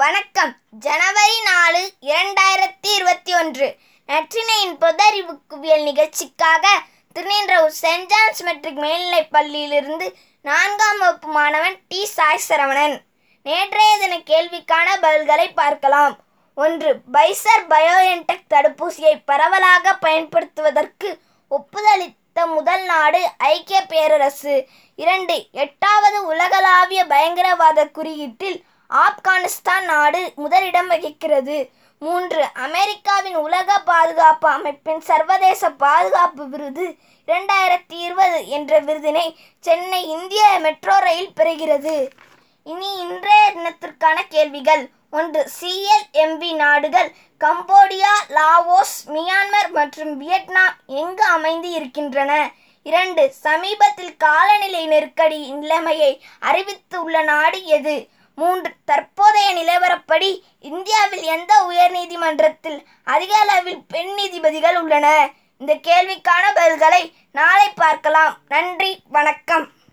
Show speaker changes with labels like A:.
A: வணக்கம். ஜனவரி நாலு இரண்டாயிரத்தி இருபத்தி ஒன்று. நற்றினையின் பொதறிவு குவியல் நிகழ்ச்சிக்காக திருநின்றவூர் சென்ட் ஜான்ஸ் மெட்ரிக் மேல்நிலைப் பள்ளியிலிருந்து நான்காம் வகுப்பு மாணவன் டி. சாய் சரவணன் நேற்றைய தின கேள்விக்கான பதில்களை பார்க்கலாம். ஒன்று பைசர் பயோஎன்டெக் தடுப்பூசியை பரவலாக பயன்படுத்துவதற்கு ஒப்புதளித்த முதல் நாடு ஐக்கிய பேரரசு. இரண்டு எட்டாவது உலகளாவிய பயங்கரவாத குறியீட்டில் ஆப்கானிஸ்தான் நாடு முதலிடம் வகிக்கிறது. மூன்று அமெரிக்காவின் உலக பாதுகாப்பு அமைப்பின் சர்வதேச பாதுகாப்பு விருது இரண்டாயிரத்தி இருபது என்ற விருதினை சென்னை இந்திய மெட்ரோ ரயில் பெறுகிறது. இனி இன்றைய தினத்திற்கான கேள்விகள். ஒன்று சிஎல்எம்பி நாடுகள் கம்போடியா லாவோஸ் மியான்மர் மற்றும் வியட்நாம் எங்கு அமைந்து இருக்கின்றன? இரண்டு சமீபத்தில் காலநிலை நெருக்கடி நிலைமையை அறிவித்துள்ள நாடு எது? மூன்று தற்போதைய நிலவரப்படி இந்தியாவில் எந்த உயர்நீதிமன்றத்தில் அதிக அளவில் பெண் நீதிபதிகள் உள்ளன? இந்த கேள்விக்கான பதில்களை நாளை பார்க்கலாம். நன்றி. வணக்கம்.